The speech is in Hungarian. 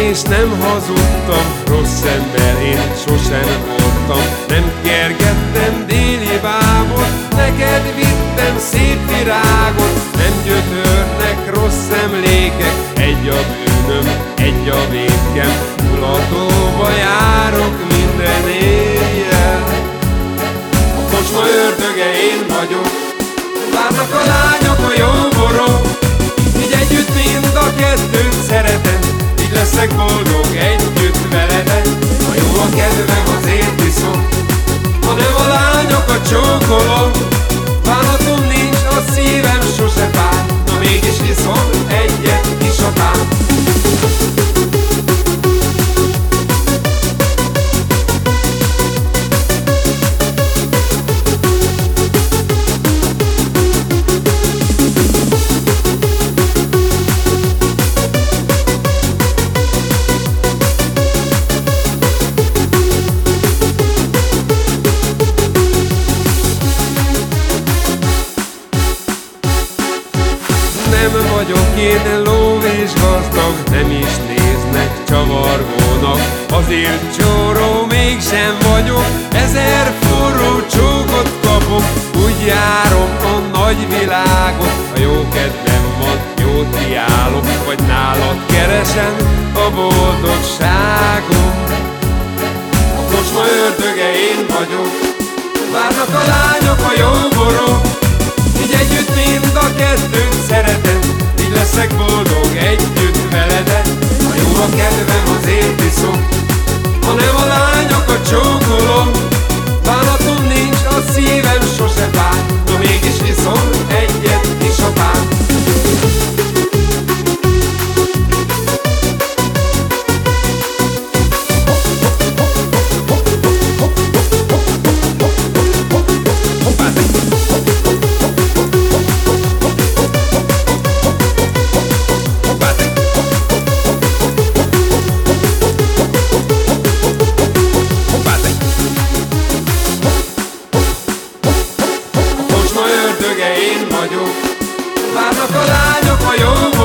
és nem hazudtam Rossz ember én sosem voltam. Nem kergettem Nem vagyok én ló és gazdag, nem is néznek csavargónak. Azért csóró mégsem vagyok, ezer forró csókot kapok. Úgy járom a nagy világot, a jó kedvem van, jót diálok, vagy nálad keresem a boldogságot. A kocsma ördöge én vagyok, várnak a lányok a jó borok, így együtt mind a kettőt szeretem Így leszek boldog együtt veled Ha jó a kedvem azért iszom én vagyok. Várnak a lányok a jó